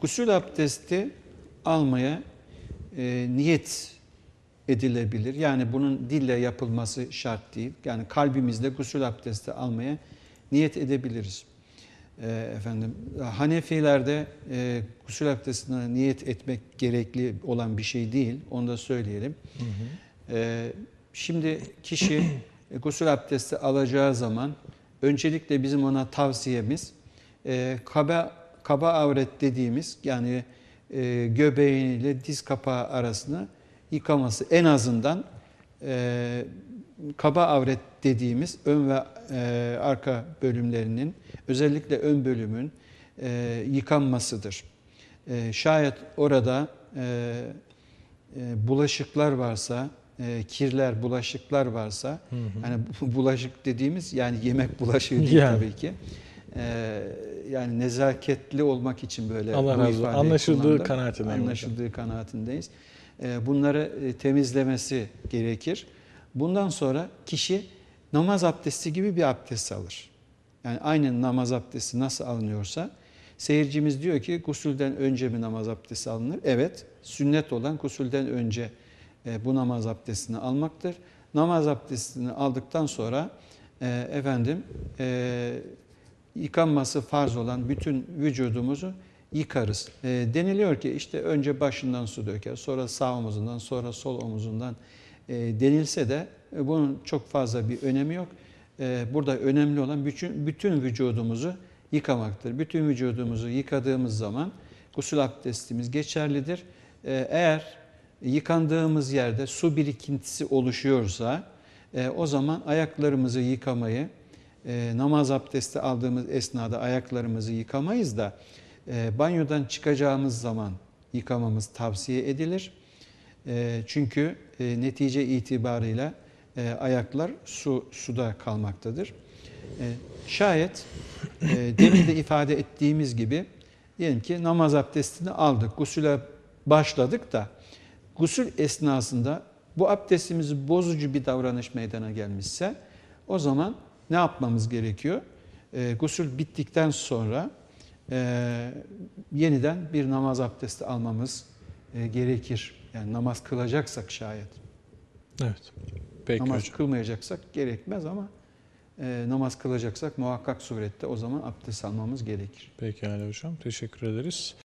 Gusül abdesti almaya e, niyet edilebilir. Yani bunun dille yapılması şart değil. Yani kalbimizde gusül abdesti almaya niyet edebiliriz. E, efendim Hanefilerde e, gusül abdestine niyet etmek gerekli olan bir şey değil. Onu da söyleyelim. Hı hı. E, şimdi kişi gusül abdesti alacağı zaman öncelikle bizim ona tavsiyemiz e, kaba kaba avret dediğimiz yani e, göbeğiyle diz kapağı arasını yıkaması en azından e, kaba avret dediğimiz ön ve e, arka bölümlerinin özellikle ön bölümün e, yıkanmasıdır. E, şayet orada e, e, bulaşıklar varsa, e, kirler, bulaşıklar varsa, Hı hı. yani bu bulaşık dediğimiz yani yemek bulaşığı değil Yani. tabii ki. E, yani nezaketli olmak için böyle Allah razı olsun. Anlaşıldığı kullandım. kanaatindeyim hocam. Anlaşıldığı kanaatindeyiz. E, bunları e, temizlemesi gerekir. Bundan sonra kişi namaz abdesti gibi bir abdest alır. Yani aynı namaz abdesti nasıl alınıyorsa seyircimiz diyor ki gusülden önce mi namaz abdesti alınır? Evet, sünnet olan gusülden önce e, bu namaz abdestini almaktır. Namaz abdestini aldıktan sonra e, efendim e, yıkanması farz olan bütün vücudumuzu yıkarız. E, deniliyor ki işte önce başından su döker, sonra sağ omuzundan, sonra sol omuzundan e, denilse de e, bunun çok fazla bir önemi yok. E, burada önemli olan bütün, bütün vücudumuzu yıkamaktır. Bütün vücudumuzu yıkadığımız zaman gusül abdestimiz geçerlidir. E, eğer yıkandığımız yerde su birikintisi oluşuyorsa e, o zaman ayaklarımızı yıkamayı, e, namaz abdesti aldığımız esnada ayaklarımızı yıkamayız da e, banyodan çıkacağımız zaman yıkamamız tavsiye edilir. E, çünkü e, netice itibarıyla e, ayaklar su suda kalmaktadır. E, şayet e, demin de ifade ettiğimiz gibi diyelim ki namaz abdestini aldık, gusüle başladık da gusül esnasında bu abdestimizi bozucu bir davranış meydana gelmişse o zaman ne yapmamız gerekiyor? E, gusül bittikten sonra e, yeniden bir namaz abdesti almamız e, gerekir. Yani namaz kılacaksak şayet. Evet. Peki namaz hocam. kılmayacaksak gerekmez ama e, namaz kılacaksak muhakkak surette o zaman abdest almamız gerekir. Pekala hocam. Teşekkür ederiz.